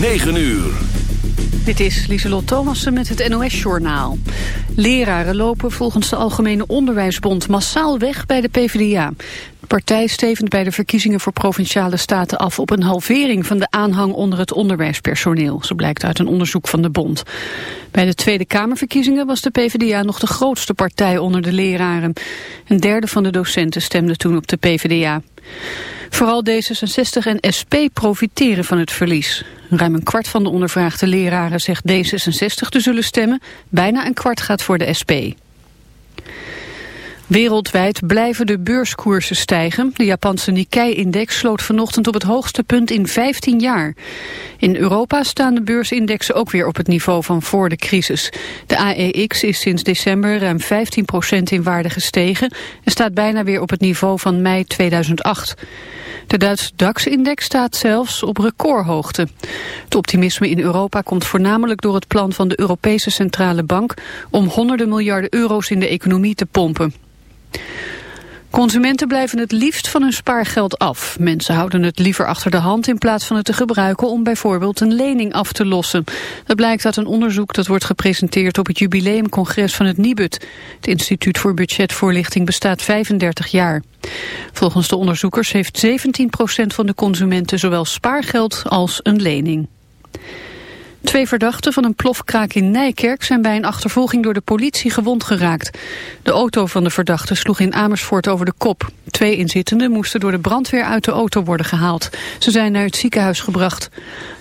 9 uur. Dit is Lieselot Thomassen met het NOS-journaal. Leraren lopen volgens de Algemene Onderwijsbond massaal weg bij de PvdA. Partij stevend bij de verkiezingen voor Provinciale Staten af... op een halvering van de aanhang onder het onderwijspersoneel. Zo blijkt uit een onderzoek van de bond. Bij de Tweede Kamerverkiezingen was de PvdA nog de grootste partij onder de leraren. Een derde van de docenten stemde toen op de PvdA. Vooral D66 en SP profiteren van het verlies. Ruim een kwart van de ondervraagde leraren zegt D66 te zullen stemmen. Bijna een kwart gaat voor de SP. Wereldwijd blijven de beurskoersen stijgen. De Japanse Nikkei-index sloot vanochtend op het hoogste punt in 15 jaar. In Europa staan de beursindexen ook weer op het niveau van voor de crisis. De AEX is sinds december ruim 15% in waarde gestegen... en staat bijna weer op het niveau van mei 2008. De Duitse DAX-index staat zelfs op recordhoogte. Het optimisme in Europa komt voornamelijk door het plan van de Europese Centrale Bank... om honderden miljarden euro's in de economie te pompen. Consumenten blijven het liefst van hun spaargeld af. Mensen houden het liever achter de hand in plaats van het te gebruiken om bijvoorbeeld een lening af te lossen. Dat blijkt uit een onderzoek dat wordt gepresenteerd op het jubileumcongres van het NIBUD. Het Instituut voor Budgetvoorlichting bestaat 35 jaar. Volgens de onderzoekers heeft 17% van de consumenten zowel spaargeld als een lening. Twee verdachten van een plofkraak in Nijkerk zijn bij een achtervolging door de politie gewond geraakt. De auto van de verdachte sloeg in Amersfoort over de kop. Twee inzittenden moesten door de brandweer uit de auto worden gehaald. Ze zijn naar het ziekenhuis gebracht.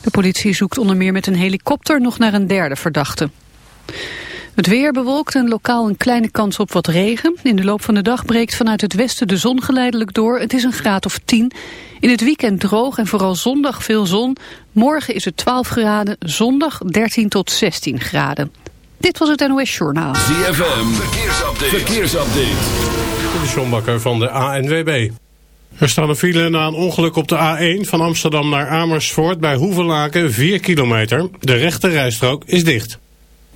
De politie zoekt onder meer met een helikopter nog naar een derde verdachte. Het weer bewolkt en lokaal een kleine kans op wat regen. In de loop van de dag breekt vanuit het westen de zon geleidelijk door. Het is een graad of 10. In het weekend droog en vooral zondag veel zon. Morgen is het 12 graden, zondag 13 tot 16 graden. Dit was het NOS Journaal. ZFM, verkeersupdate. verkeersupdate. De Sjombakker van de ANWB. Er staat een file na een ongeluk op de A1 van Amsterdam naar Amersfoort bij Hoevelaken 4 kilometer. De rechte rijstrook is dicht.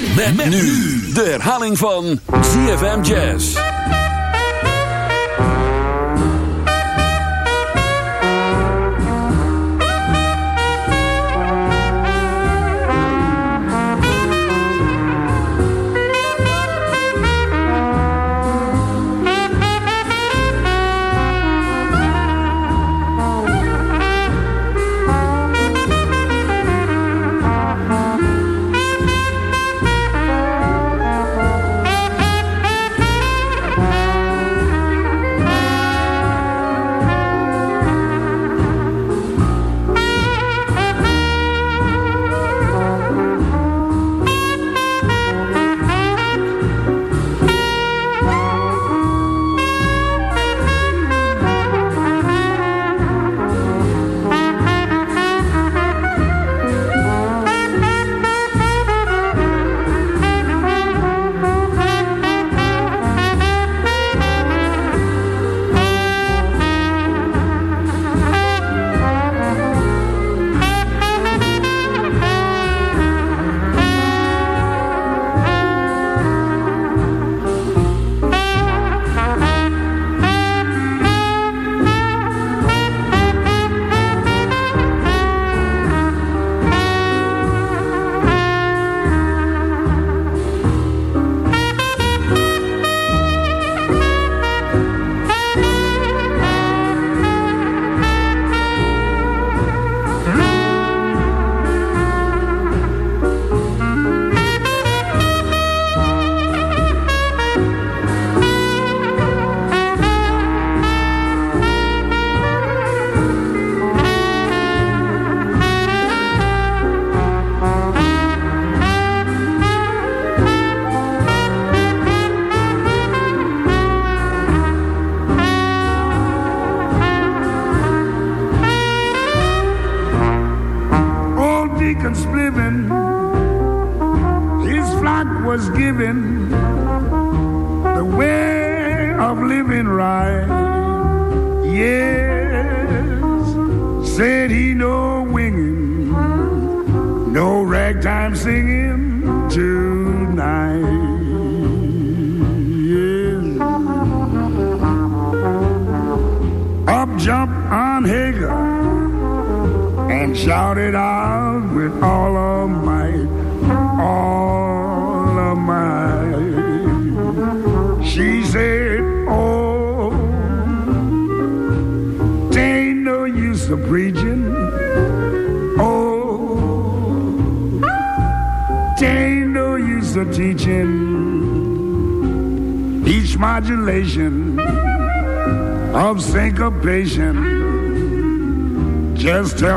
Met, met nu de herhaling van ZFM Jazz.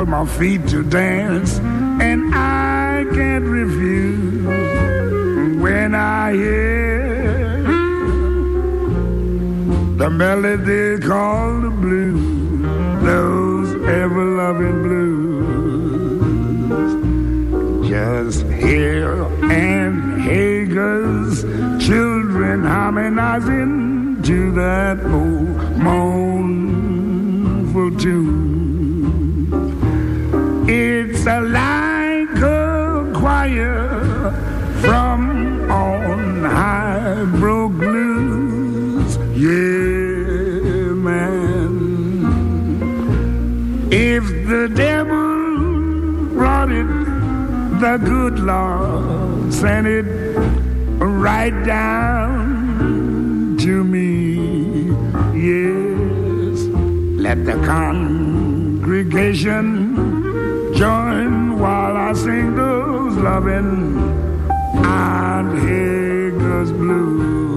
Tell my feet to dance, and I can't refuse when I hear the melody called the blues, those ever-loving blues. Just hear and Hager's children harmonizing to that It's a like a choir from on high broke loose. Yeah, man. If the devil brought it, the good Lord sent it right down to me. Yes, let the congregation join while I sing those loving Aunt Hager's blues.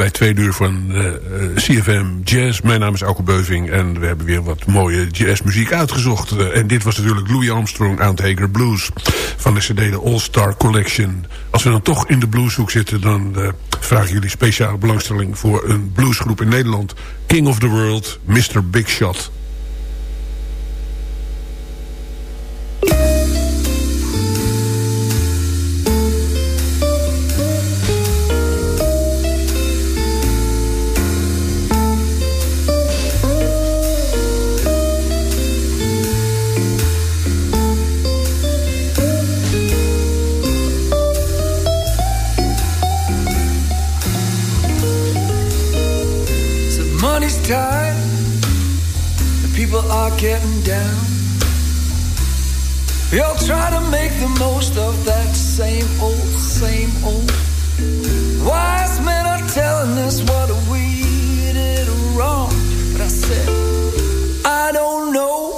Bij twee uur van eh, eh, CFM Jazz. Mijn naam is Auke Beuving en we hebben weer wat mooie jazzmuziek uitgezocht. Uh, en dit was natuurlijk Louis Armstrong aan Hager Blues van de CD de All Star Collection. Als we dan toch in de blueshoek zitten, dan uh, vragen jullie speciale belangstelling voor een bluesgroep in Nederland. King of the World, Mr. Big Shot. Getting down. All try to make the most of that same old, same old. Wise men are telling us what we did wrong. But I said, I don't know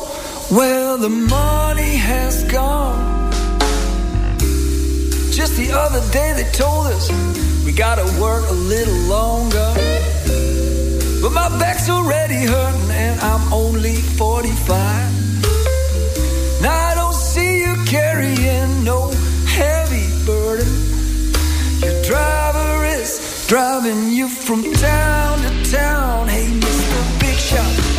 where the money has gone. Just the other day they told us we gotta work a little longer. My back's already hurting and I'm only 45. Now I don't see you carrying no heavy burden. Your driver is driving you from town to town. Hey, Mr. Big Shot.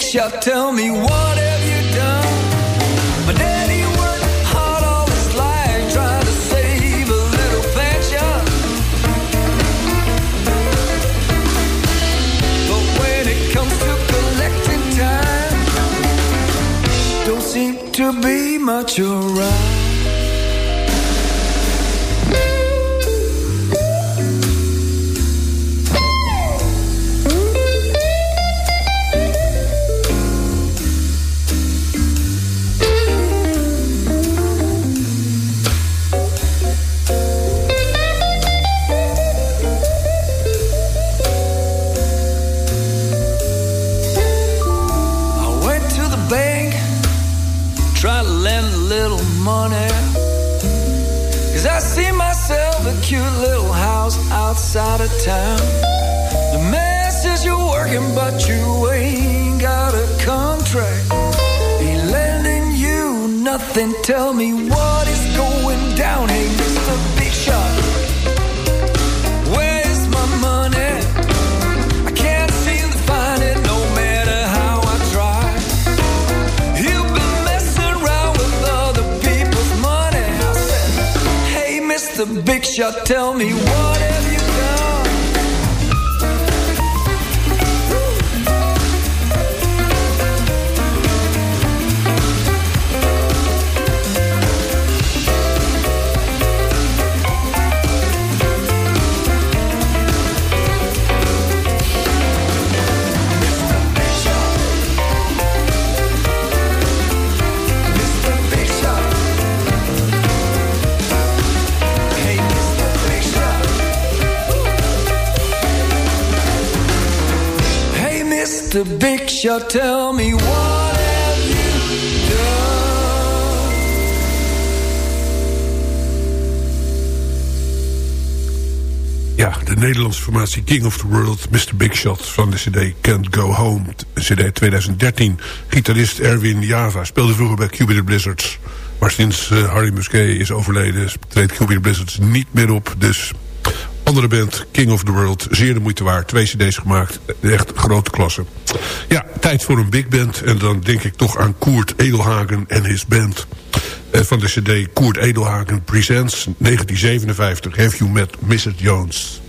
Shot. Tell me what have you done? My daddy worked hard all his life trying to save a little pension. But when it comes to collecting time, don't seem to be much around. The man says you're working, but you ain't got a contract. He lending you nothing. Tell me what is going down, hey, Mr. Big Shot. Where's my money? I can't seem to find it no matter how I try. You've been messing around with other people's money. I said, Hey, Mr. Big Shot, tell me what have Mr. Big Shot, tell me done? Ja, de Nederlandse formatie King of the World, Mr. Big Shot van de cd Can't Go Home, cd 2013. Gitarist Erwin Java speelde vroeger bij Cupid Blizzards. Maar sinds eh, Harry Musquet is overleden treedt Cupid Blizzards niet meer op. Dus andere band, King of the World, zeer de moeite waard. Twee cd's gemaakt, echt grote klasse. Ja, tijd voor een big band. En dan denk ik toch aan Koert Edelhagen en his band. Eh, van de cd Koert Edelhagen Presents 1957. Have you met Mrs. Jones?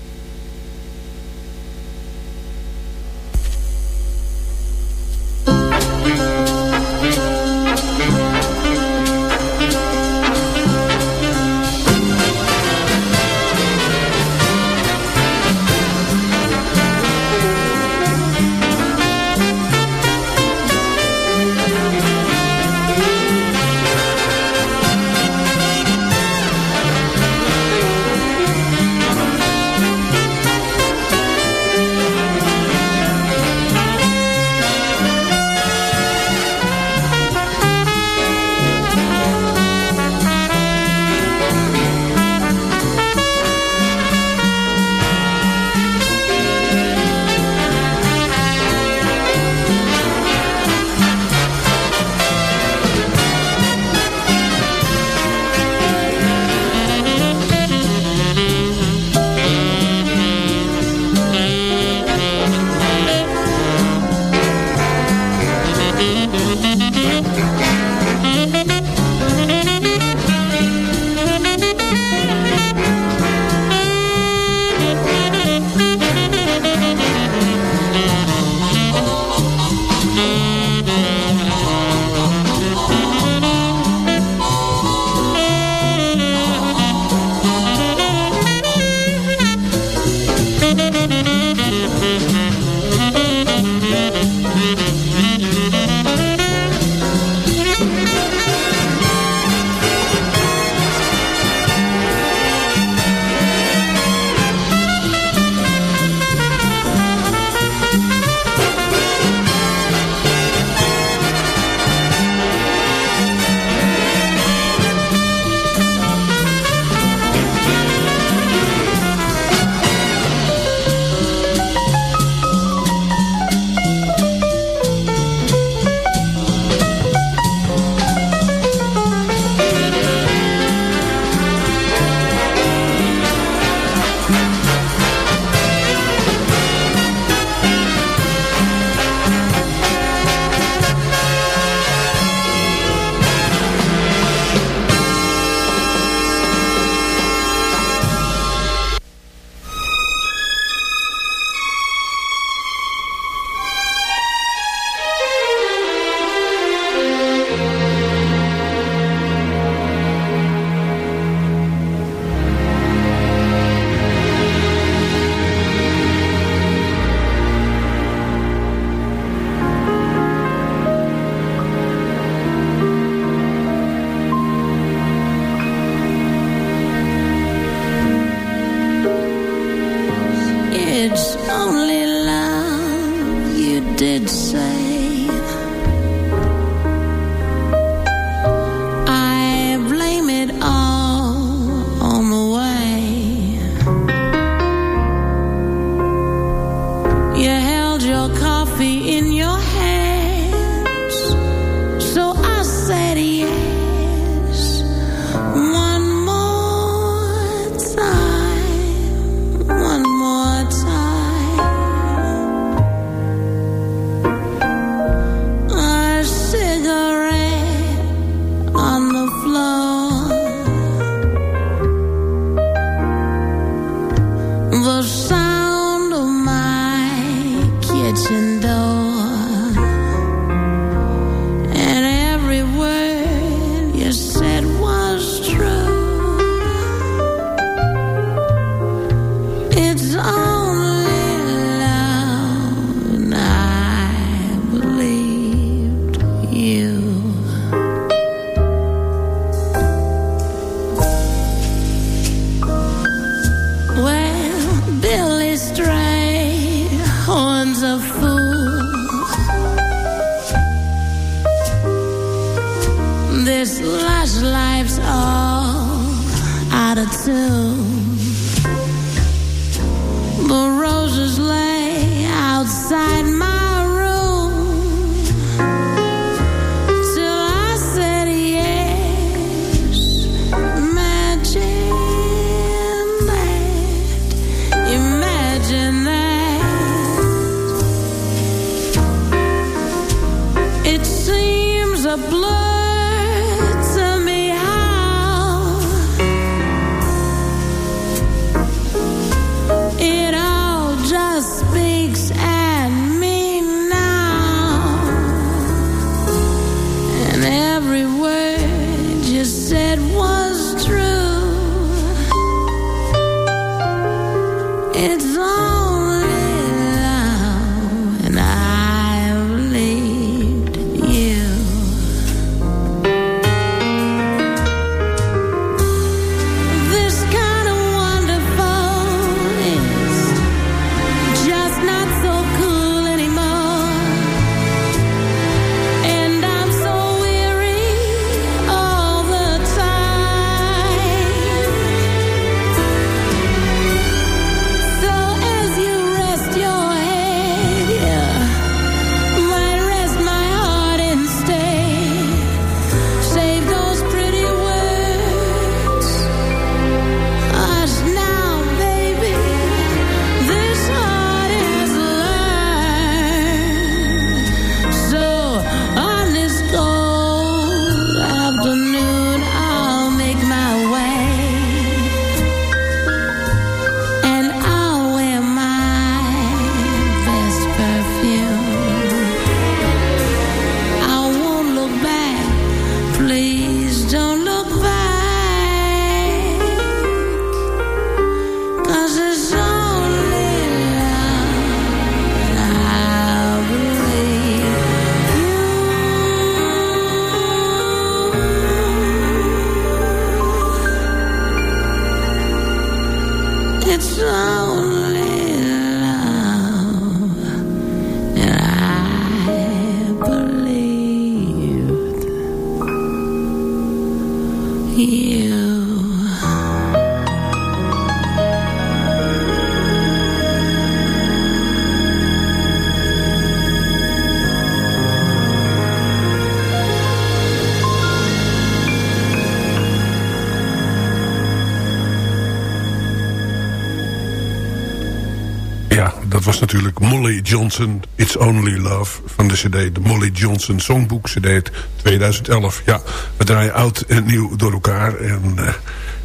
Natuurlijk Molly Johnson, It's Only Love van de cd. De Molly Johnson Songbook cd 2011. Ja, we draaien oud en nieuw door elkaar. En eh,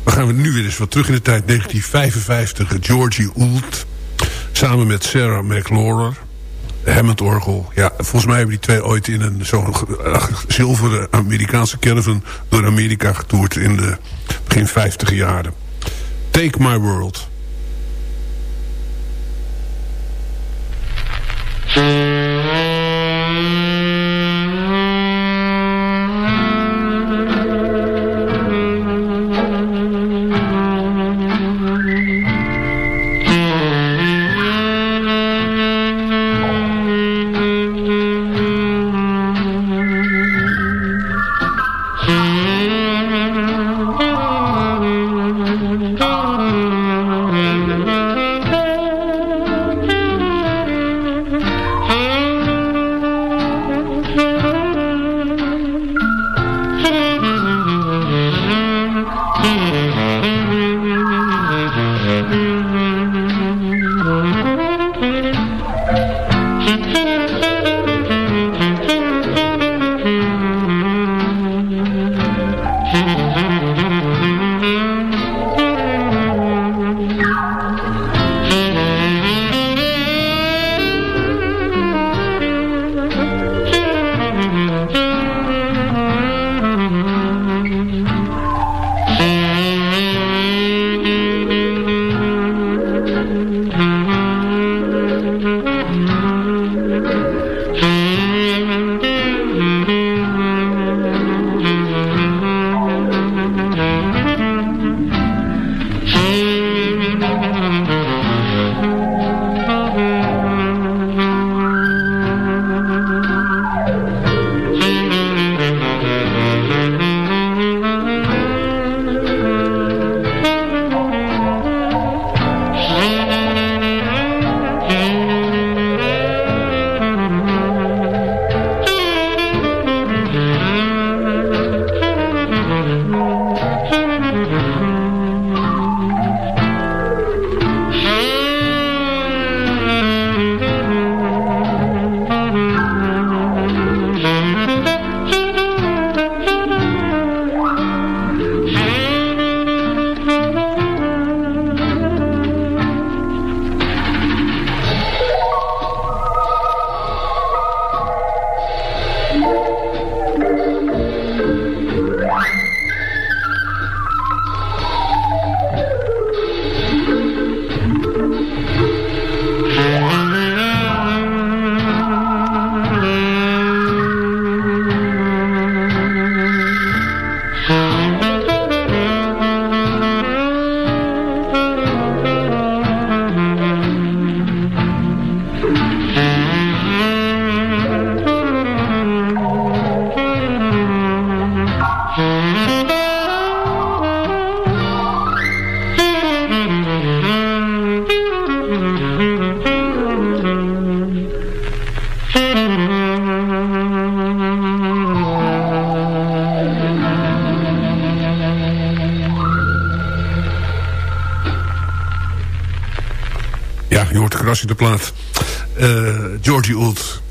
we gaan nu weer eens wat terug in de tijd. 1955, Georgie Ould. Samen met Sarah McLaurin. Hammond-orgel. Ja, volgens mij hebben die twee ooit in een zo'n eh, zilveren Amerikaanse caravan... door Amerika getoerd in de begin 50 jaren. Take My World. Thank you. Plaat. Uh, Georgie Old,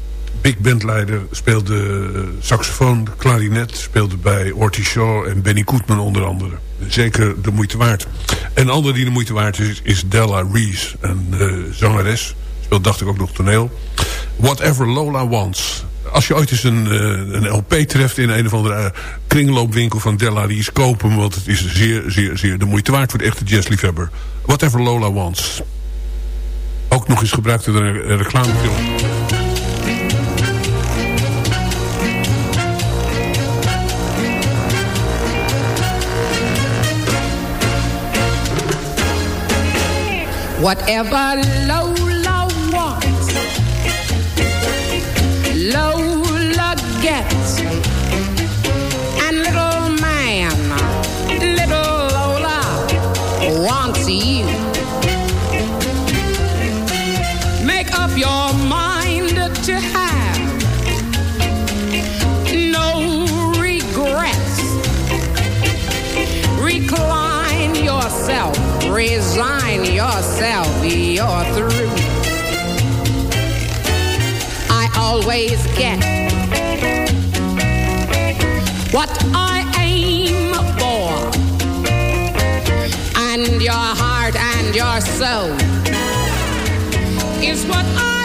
big bandleider, speelde saxofoon, klarinet... speelde bij Ortie Shaw en Benny Koetman onder andere. Zeker de moeite waard. En een andere die de moeite waard is, is Della Reese, een uh, zangeres. Speelt dacht ik ook nog toneel. Whatever Lola Wants als je ooit eens een, een LP treft in een of andere kringloopwinkel van Della Reese, koop hem. Want het is zeer, zeer, zeer de moeite waard voor de echte jazzliefhebber. Whatever Lola Wants. Ook nog eens gebruikt in een reclamefilm. Whatever Lola resign yourself, you're through. I always get what I aim for, and your heart and your soul is what I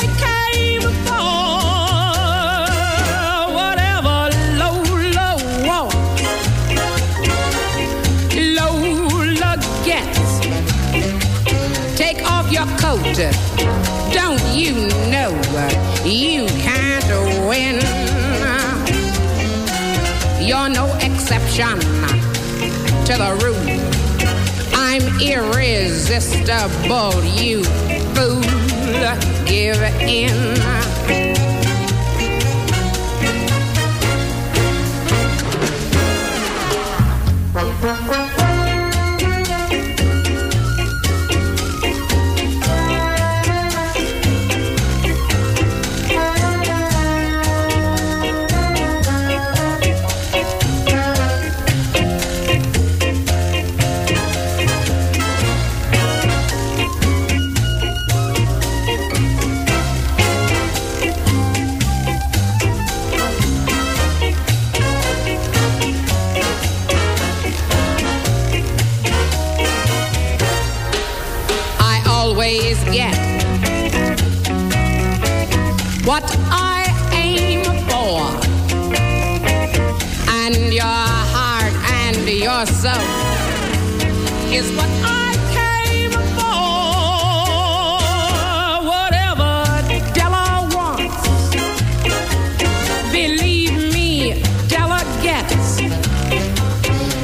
Don't you know uh, you can't win? You're no exception to the rule. I'm irresistible, you fool. Give in. I and your heart and your soul is what I came for. Whatever Della wants, believe me, Della gets.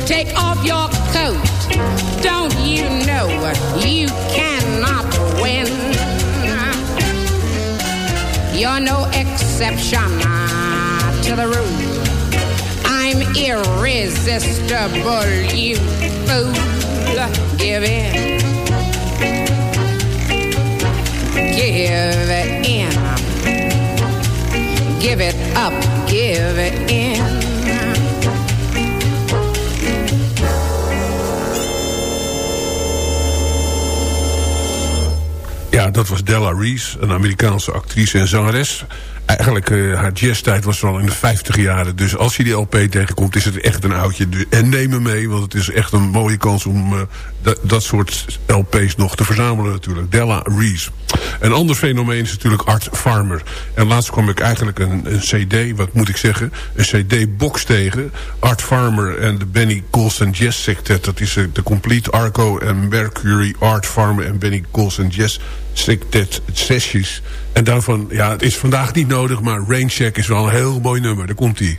Take off your coat. Don't you know you cannot win? You're no exception to the rule. I'm irresistible, you fool. Give in. Give in. Give it up. Give it in. Ja, dat was Della Reese, een Amerikaanse actrice en zangeres. Eigenlijk, uh, haar jazztijd was al in de 50 jaren. Dus als je die LP tegenkomt, is het echt een oudje. En neem hem mee, want het is echt een mooie kans om uh, dat, soort LP's nog te verzamelen natuurlijk. Della Reese. Een ander fenomeen is natuurlijk Art Farmer. En laatst kwam ik eigenlijk een, een cd, wat moet ik zeggen, een cd-box tegen. Art Farmer en de Benny Golson Jazz Sectet. Dat is de Complete Arco en Mercury Art Farmer en Benny Golson Jazz Sectet sessies. En daarvan, ja, het is vandaag niet nodig, maar Rain Check is wel een heel mooi nummer. Daar komt hij.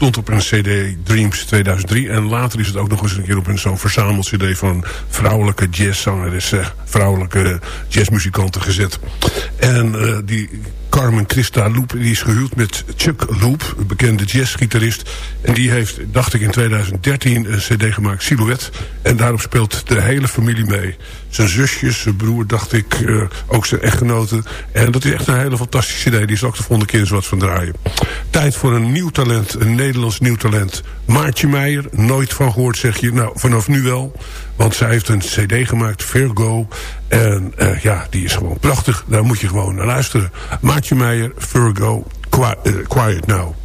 Stond op een cd Dreams 2003. En later is het ook nog eens een keer op een zo'n verzameld cd... van vrouwelijke jazzzangeressen, vrouwelijke jazzmuzikanten gezet. En uh, die Carmen Christa Loop die is gehuwd met Chuck Loop, een bekende jazzgitarist. En die heeft, dacht ik, in 2013 een cd gemaakt, Silhouette. En daarop speelt de hele familie mee. Zijn zusjes, zijn broer, dacht ik, uh, ook zijn echtgenoten. En dat is echt een hele fantastische cd. Die zal ook de volgende keer eens wat van draaien. Tijd voor een nieuw talent, een Nederlands nieuw talent. Maartje Meijer, nooit van gehoord zeg je. Nou, vanaf nu wel. Want zij heeft een cd gemaakt, Virgo. En uh, ja, die is gewoon prachtig. Daar moet je gewoon naar luisteren. Maartje Meijer, Virgo, uh, Quiet Now.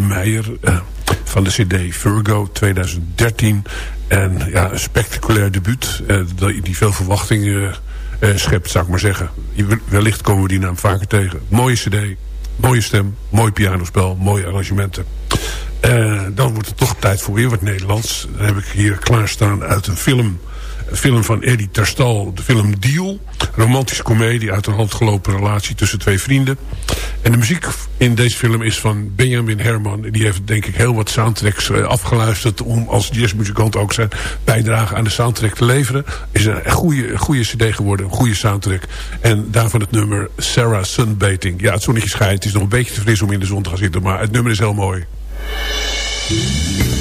Meijer uh, van de cd Virgo 2013. En ja, een spectaculair debuut uh, die veel verwachtingen uh, schept, zou ik maar zeggen. Wellicht komen we die naam vaker tegen. Mooie cd, mooie stem, mooi pianospel, mooie arrangementen. Wordt toch tijd voor weer wat Nederlands. Dan heb ik hier klaarstaan uit een film een film van Eddie Terstal, de film Deal. Romantische komedie uit een handgelopen relatie tussen twee vrienden. En de muziek in deze film is van Benjamin Herman. Die heeft denk ik heel wat soundtracks eh, afgeluisterd... om als jazzmuzikant ook zijn bijdrage aan de soundtrack te leveren. Is een goede, goede cd geworden, een goede soundtrack. En daarvan het nummer Sarah Sunbathing. Ja, het zonnetje schijnt. Het is nog een beetje te fris om in de zon te gaan zitten... maar het nummer is heel mooi. Thank you.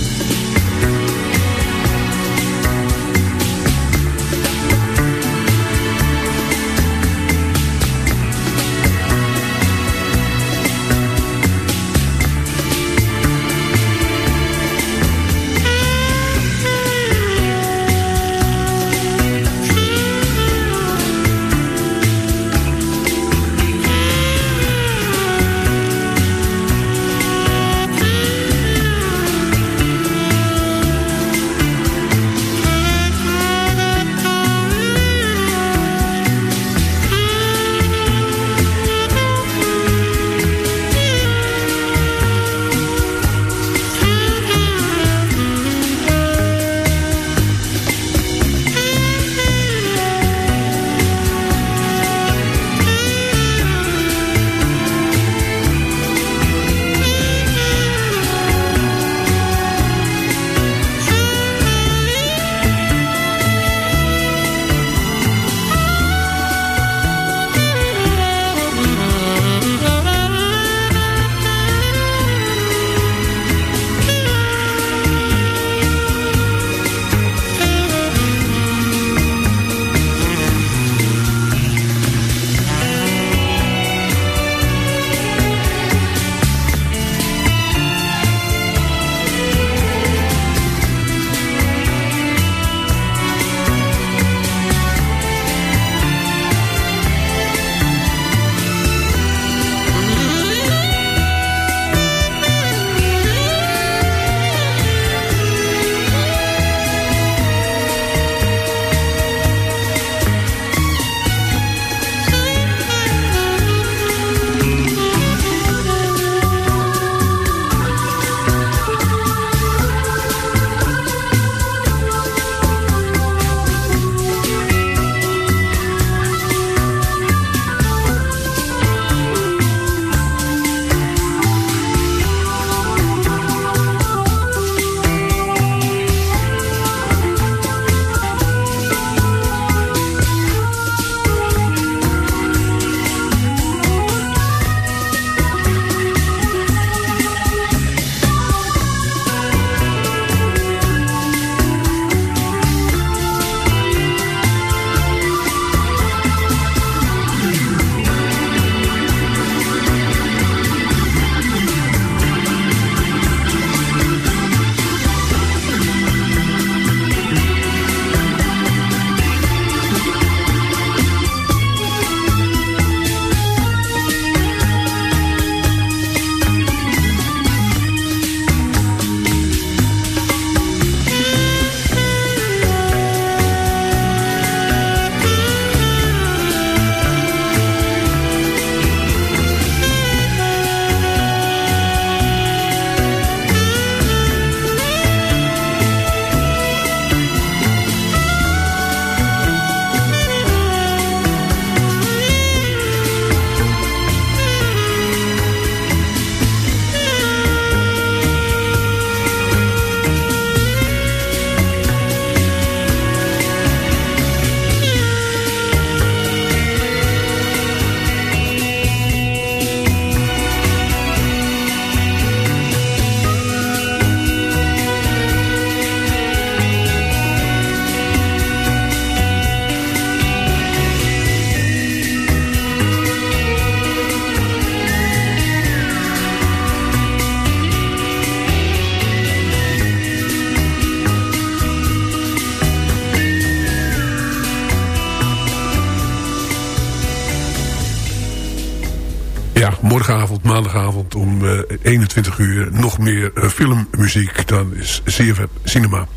21 uur nog meer uh, filmmuziek. Dan is CFM Cinema.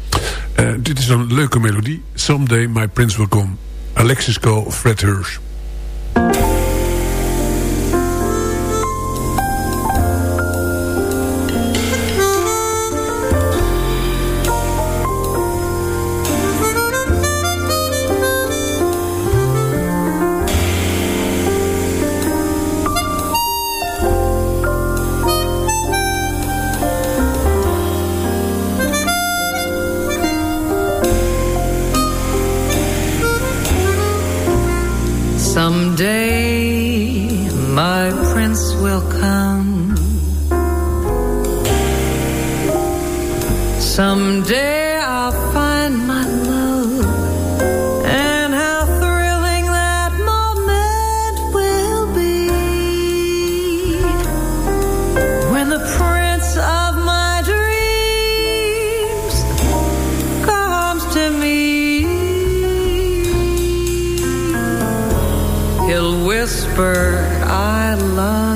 Uh, dit is een leuke melodie. Someday My Prince Will Come. Alexis Cole, Fred Hirsch. Whisper, I love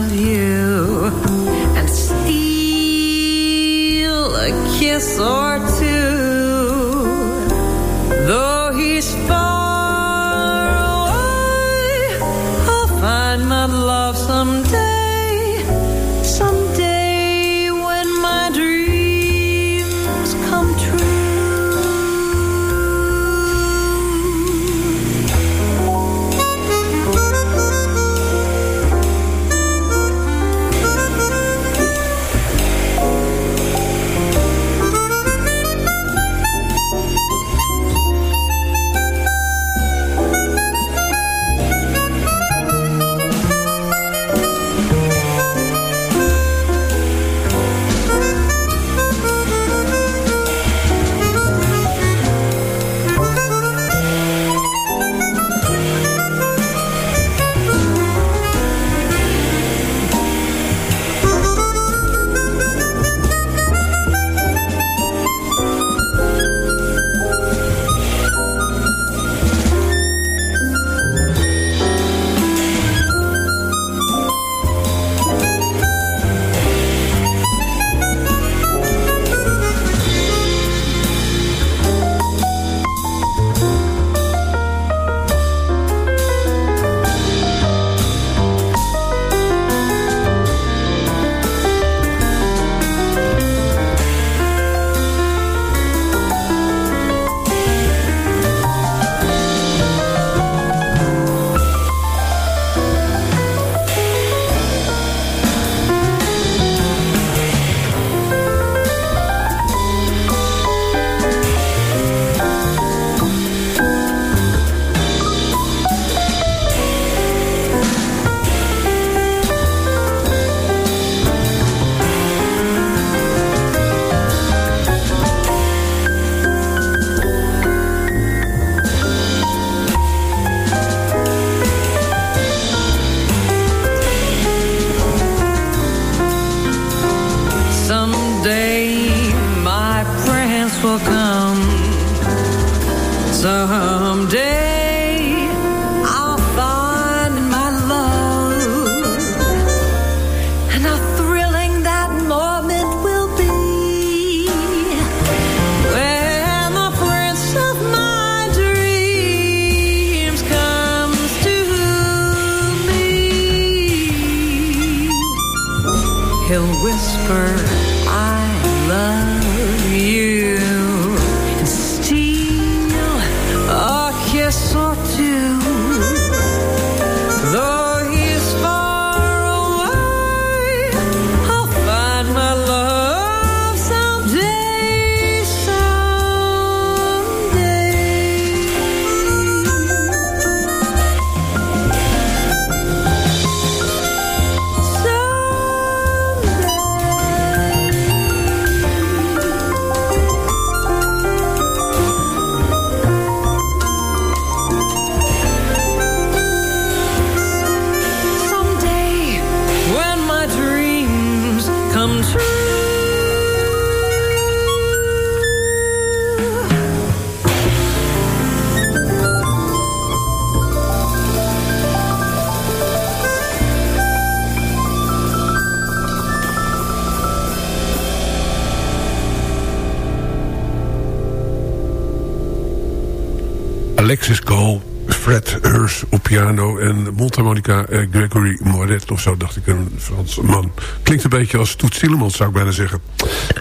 en mondharmonica eh, Gregory Moret, of zo dacht ik, een Frans man. Klinkt een beetje als Toet Tielemans, zou ik bijna zeggen.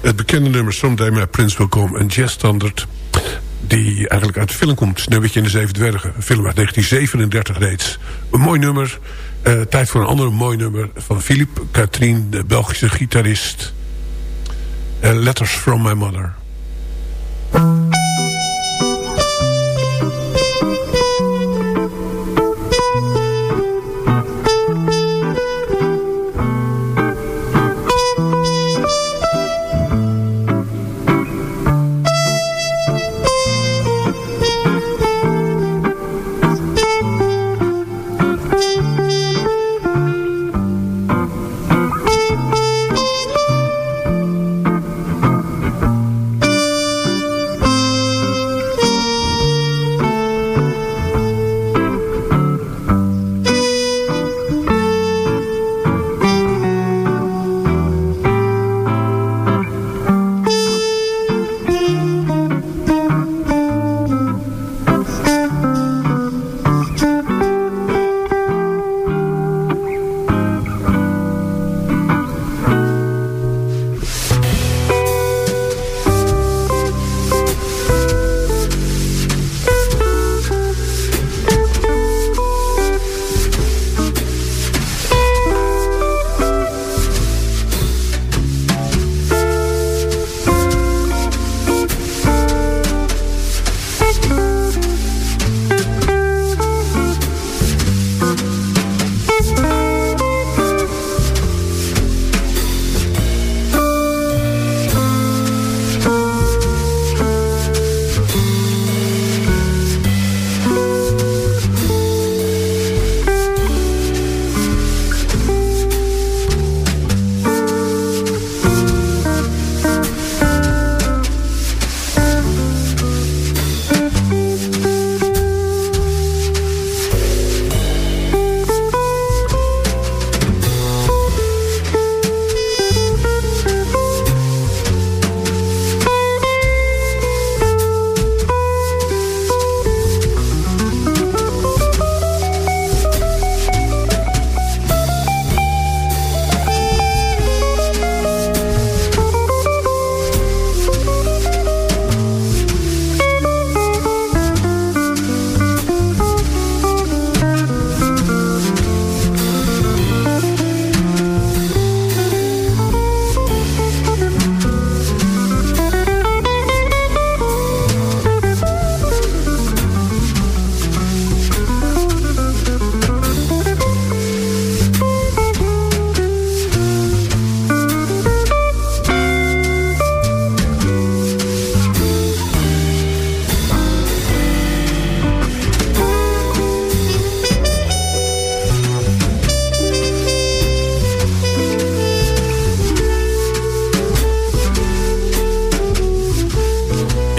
Het bekende nummer Someday My Prince Will Come... een jazzstandard die eigenlijk uit de film komt. Sneeuwwitje in de Zeven Dwergen. Een film uit 1937 reeds. Een mooi nummer. Eh, tijd voor een ander mooi nummer van Philippe Katrien, de Belgische gitarist. Eh, Letters from My Mother.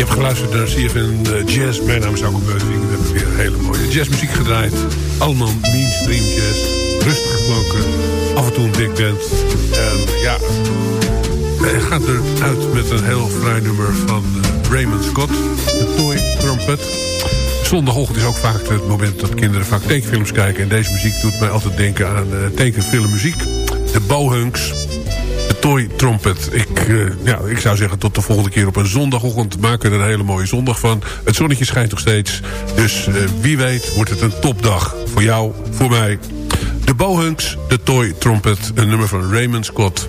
Hebt geluisterd naar CFN eh, Jazz. Mijn naam is Alko Beuving. We hebben weer hele mooie jazzmuziek gedraaid. Allemaal mainstream jazz. Rustige klanken. Af en toe een big band. En ja, hij gaat eruit met een heel fraai nummer van uh, Raymond Scott. De Toy Trumpet. Zondagochtend is ook vaak het moment dat kinderen vaak tekenfilms kijken. En deze muziek doet mij altijd denken aan uh, tekenfilmmuziek. De Bohunks. Toy Trumpet. Ik, uh, ja, ik zou zeggen tot de volgende keer op een zondagochtend. We er een hele mooie zondag van. Het zonnetje schijnt nog steeds. Dus uh, wie weet wordt het een topdag. Voor jou, voor mij. De Bohunks, de Toy Trumpet. Een nummer van Raymond Scott.